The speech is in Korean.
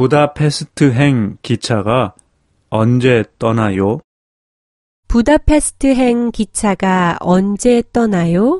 부다페스트행 기차가 언제 떠나요? 부다페스트행 기차가 언제 떠나요?